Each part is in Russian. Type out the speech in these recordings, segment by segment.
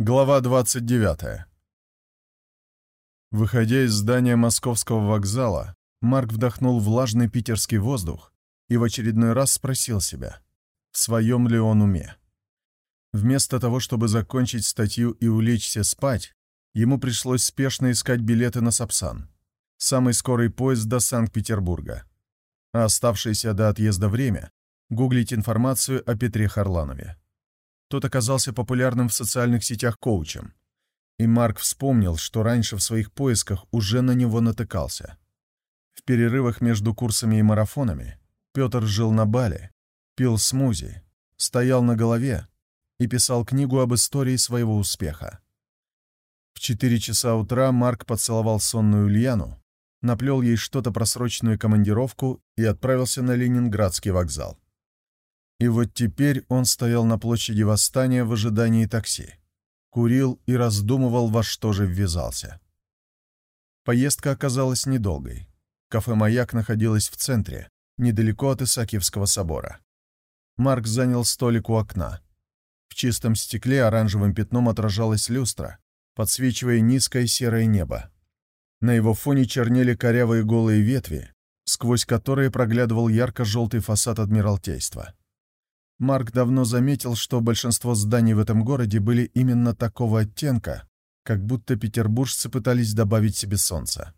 Глава 29. Выходя из здания московского вокзала, Марк вдохнул влажный питерский воздух и в очередной раз спросил себя, в своем ли он уме. Вместо того, чтобы закончить статью и улечься спать, ему пришлось спешно искать билеты на Сапсан, самый скорый поезд до Санкт-Петербурга, а оставшееся до отъезда время — гуглить информацию о Петре Харланове. Тот оказался популярным в социальных сетях коучем. И Марк вспомнил, что раньше в своих поисках уже на него натыкался. В перерывах между курсами и марафонами Петр жил на Бали, пил смузи, стоял на голове и писал книгу об истории своего успеха. В 4 часа утра Марк поцеловал сонную Ульяну, наплел ей что-то про срочную командировку и отправился на Ленинградский вокзал. И вот теперь он стоял на площади Восстания в ожидании такси. Курил и раздумывал, во что же ввязался. Поездка оказалась недолгой. Кафе «Маяк» находилось в центре, недалеко от Исаакиевского собора. Марк занял столик у окна. В чистом стекле оранжевым пятном отражалась люстра, подсвечивая низкое серое небо. На его фоне чернели корявые голые ветви, сквозь которые проглядывал ярко-желтый фасад Адмиралтейства. Марк давно заметил, что большинство зданий в этом городе были именно такого оттенка, как будто петербуржцы пытались добавить себе солнца.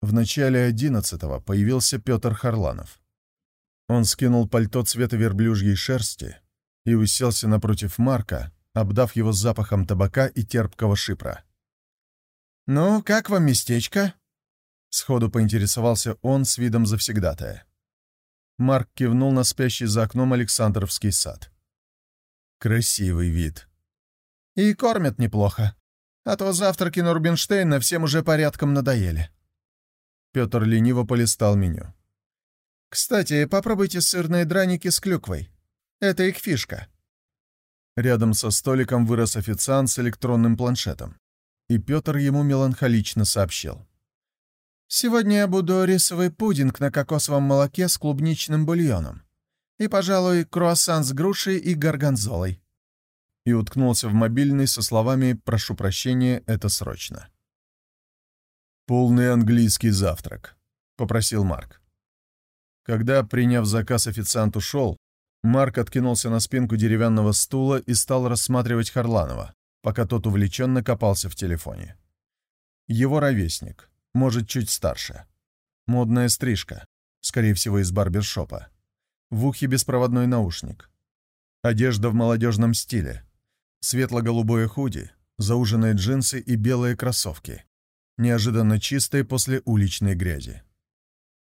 В начале одиннадцатого появился Петр Харланов. Он скинул пальто цвета верблюжьей шерсти и уселся напротив Марка, обдав его запахом табака и терпкого шипра. «Ну, как вам местечко?» Сходу поинтересовался он с видом завсегдатая. Марк кивнул на спящий за окном Александровский сад. Красивый вид. И кормят неплохо. А то завтраки на Рубинштейна всем уже порядком надоели. Петр лениво полистал меню. «Кстати, попробуйте сырные драники с клюквой. Это их фишка». Рядом со столиком вырос официант с электронным планшетом. И Петр ему меланхолично сообщил. Сегодня я буду рисовый пудинг на кокосовом молоке с клубничным бульоном. И, пожалуй, круассан с грушей и горгонзолой». И уткнулся в мобильный со словами «Прошу прощения, это срочно». «Полный английский завтрак», — попросил Марк. Когда, приняв заказ, официант ушел, Марк откинулся на спинку деревянного стула и стал рассматривать Харланова, пока тот увлеченно копался в телефоне. Его ровесник, может, чуть старше. Модная стрижка, скорее всего, из барбершопа. В ухе беспроводной наушник. Одежда в молодежном стиле. Светло-голубое худи, зауженные джинсы и белые кроссовки. Неожиданно чистые после уличной грязи.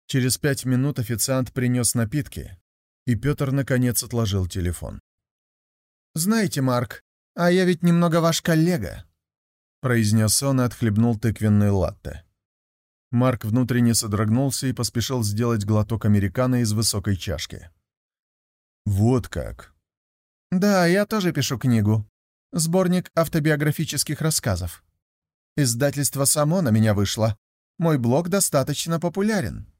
Через пять минут официант принес напитки, и Петр наконец отложил телефон. «Знаете, Марк, а я ведь немного ваш коллега», произнес он и отхлебнул тыквенный латте. Марк внутренне содрогнулся и поспешил сделать глоток американо из высокой чашки. «Вот как!» «Да, я тоже пишу книгу. Сборник автобиографических рассказов. Издательство само на меня вышло. Мой блог достаточно популярен».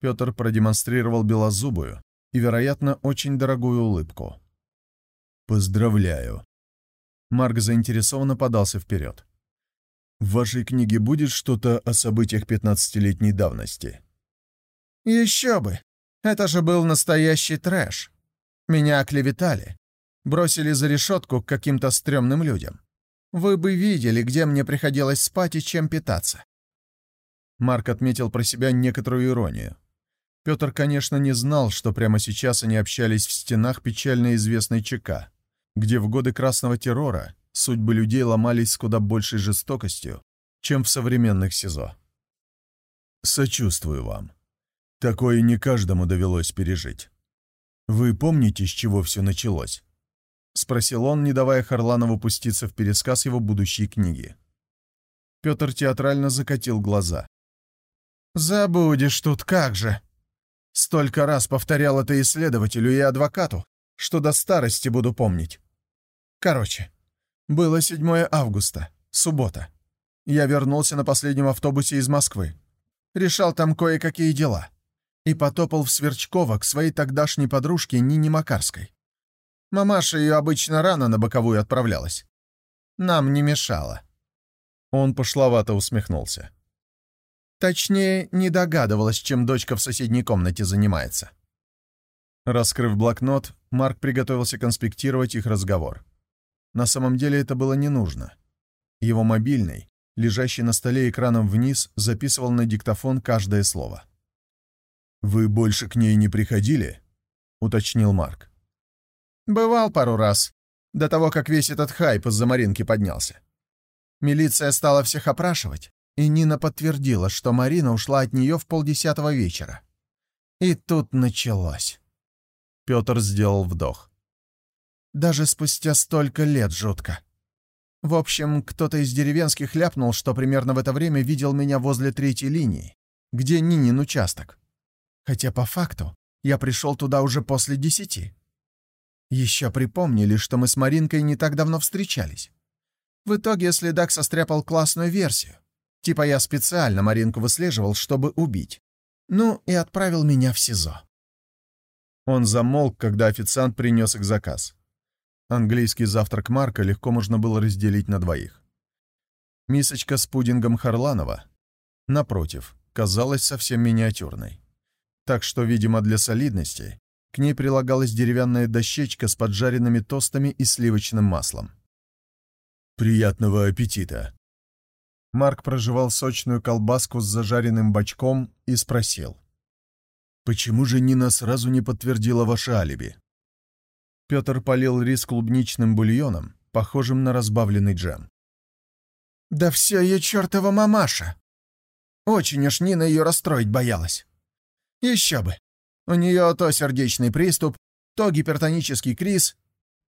Петр продемонстрировал белозубую и, вероятно, очень дорогую улыбку. «Поздравляю!» Марк заинтересованно подался вперед. В вашей книге будет что-то о событиях пятнадцатилетней давности? Еще бы! Это же был настоящий трэш. Меня оклеветали. Бросили за решетку к каким-то стрёмным людям. Вы бы видели, где мне приходилось спать и чем питаться. Марк отметил про себя некоторую иронию. Петр, конечно, не знал, что прямо сейчас они общались в стенах печально известной ЧК, где в годы Красного террора судьбы людей ломались с куда большей жестокостью, чем в современных СИЗО. Сочувствую вам. Такое не каждому довелось пережить. Вы помните, с чего все началось? Спросил он, не давая Харланову пуститься в пересказ его будущей книги. Петр театрально закатил глаза. «Забудешь тут как же!» Столько раз повторял это исследователю и адвокату, что до старости буду помнить. Короче, было 7 августа, суббота. Я вернулся на последнем автобусе из Москвы. Решал там кое-какие дела. И потопал в Сверчково к своей тогдашней подружке Нине Макарской. Мамаша ее обычно рано на боковую отправлялась, нам не мешало». Он пошловато усмехнулся. Точнее, не догадывалась, чем дочка в соседней комнате занимается. Раскрыв блокнот, Марк приготовился конспектировать их разговор. На самом деле это было не нужно. Его мобильный, лежащий на столе экраном вниз, записывал на диктофон каждое слово. «Вы больше к ней не приходили?» — уточнил Марк. «Бывал пару раз, до того, как весь этот хайп из-за Маринки поднялся. Милиция стала всех опрашивать, и Нина подтвердила, что Марина ушла от нее в полдесятого вечера. И тут началось. Петр сделал вдох. Даже спустя столько лет жутко. В общем, кто-то из деревенских ляпнул, что примерно в это время видел меня возле третьей линии, где Нинин участок. Хотя по факту я пришел туда уже после десяти. Еще припомнили, что мы с Маринкой не так давно встречались. В итоге следак состряпал классную версию. Типа я специально Маринку выслеживал, чтобы убить. Ну и отправил меня в СИЗО. Он замолк, когда официант принес их заказ. Английский завтрак Марка легко можно было разделить на двоих. Мисочка с пудингом Харланова, напротив, казалась совсем миниатюрной. Так что, видимо, для солидности к ней прилагалась деревянная дощечка с поджаренными тостами и сливочным маслом. «Приятного аппетита!» Марк прожевал сочную колбаску с зажаренным бочком и спросил. «Почему же Нина сразу не подтвердила ваше алиби?» Петр полил рис клубничным бульоном, похожим на разбавленный джем. «Да все ее чертова мамаша! Очень уж Нина ее расстроить боялась. Еще бы! У нее то сердечный приступ, то гипертонический криз.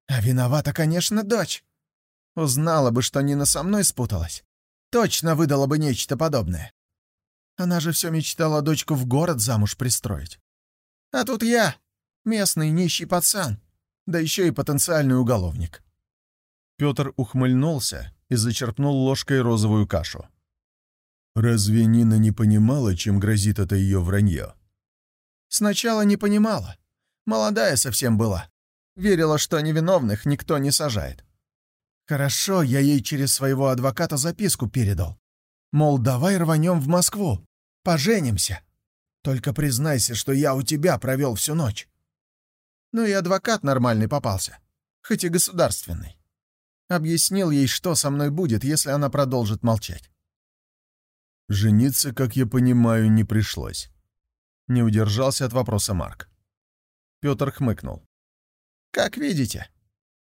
А виновата, конечно, дочь. Узнала бы, что Нина со мной спуталась. Точно выдала бы нечто подобное. Она же все мечтала дочку в город замуж пристроить. А тут я, местный нищий пацан, да еще и потенциальный уголовник. Петр ухмыльнулся и зачерпнул ложкой розовую кашу. «Разве Нина не понимала, чем грозит это ее вранье?» Сначала не понимала. Молодая совсем была. Верила, что невиновных никто не сажает. Хорошо, я ей через своего адвоката записку передал. Мол, давай рванем в Москву. Поженимся. Только признайся, что я у тебя провел всю ночь. Ну и адвокат нормальный попался. Хоть и государственный. Объяснил ей, что со мной будет, если она продолжит молчать. Жениться, как я понимаю, не пришлось. Не удержался от вопроса Марк. Петр хмыкнул. «Как видите.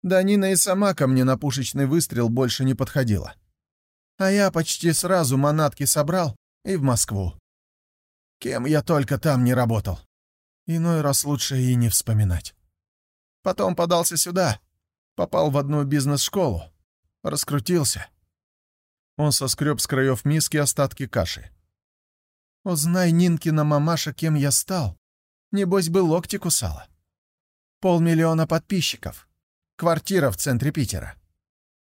Да Нина и сама ко мне на пушечный выстрел больше не подходила. А я почти сразу манатки собрал и в Москву. Кем я только там не работал. Иной раз лучше и не вспоминать. Потом подался сюда, попал в одну бизнес-школу, раскрутился». Он соскреб с краев миски остатки каши. Узнай, Нинкина мамаша, кем я стал. Небось бы локти кусала. Полмиллиона подписчиков. Квартира в центре Питера.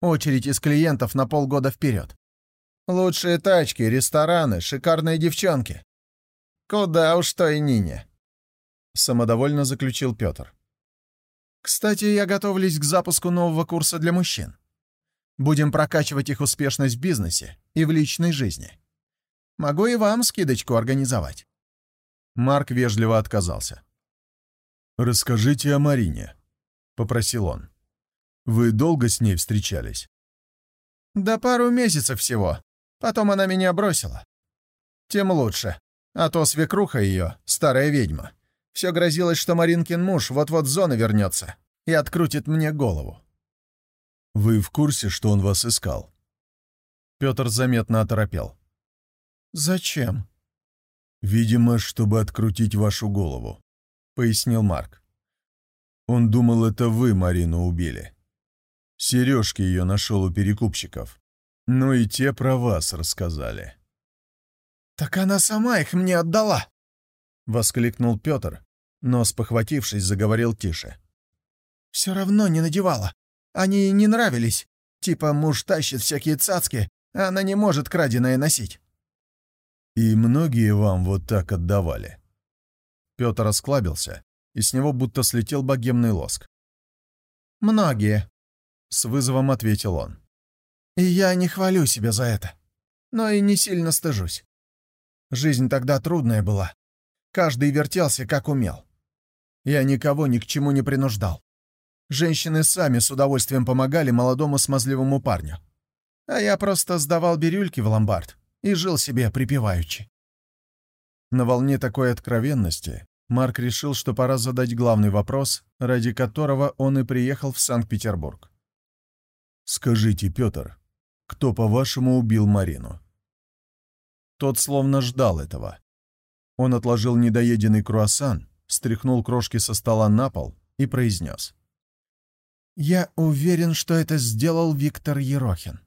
Очередь из клиентов на полгода вперед. Лучшие тачки, рестораны, шикарные девчонки. Куда уж той Нине. Самодовольно заключил Петр. Кстати, я готовлюсь к запуску нового курса для мужчин. Будем прокачивать их успешность в бизнесе и в личной жизни. Могу и вам скидочку организовать». Марк вежливо отказался. «Расскажите о Марине», — попросил он. «Вы долго с ней встречались?» «Да пару месяцев всего. Потом она меня бросила. Тем лучше. А то свекруха ее, старая ведьма, все грозилось, что Маринкин муж вот-вот зоны вернется и открутит мне голову». «Вы в курсе, что он вас искал?» Петр заметно оторопел. «Зачем?» «Видимо, чтобы открутить вашу голову», — пояснил Марк. «Он думал, это вы Марину убили. Сережки ее нашел у перекупщиков. Ну и те про вас рассказали». «Так она сама их мне отдала!» — воскликнул Петр, но, спохватившись, заговорил тише. «Все равно не надевала. Они не нравились. Типа муж тащит всякие цацки, а она не может краденое носить. «И многие вам вот так отдавали?» Петр осклабился, и с него будто слетел богемный лоск. «Многие», — с вызовом ответил он. И я не хвалю себя за это, но и не сильно стыжусь. Жизнь тогда трудная была. Каждый вертелся, как умел. Я никого ни к чему не принуждал. Женщины сами с удовольствием помогали молодому смазливому парню. А я просто сдавал бирюльки в ломбард и жил себе припеваючи. На волне такой откровенности Марк решил, что пора задать главный вопрос, ради которого он и приехал в Санкт-Петербург. «Скажите, Петр, кто, по-вашему, убил Марину?» Тот словно ждал этого. Он отложил недоеденный круассан, стряхнул крошки со стола на пол и произнес. «Я уверен, что это сделал Виктор Ерохин».